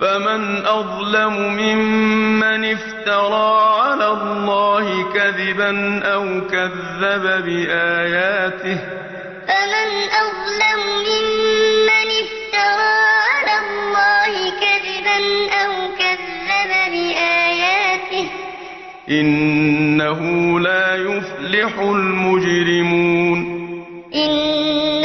فمن أظلم ممن افترى على الله كذبا أو كذب بآياته فمن أظلم ممن افترى على الله كذبا أو كذب بآياته إنه لا يفلح المجرمون. إن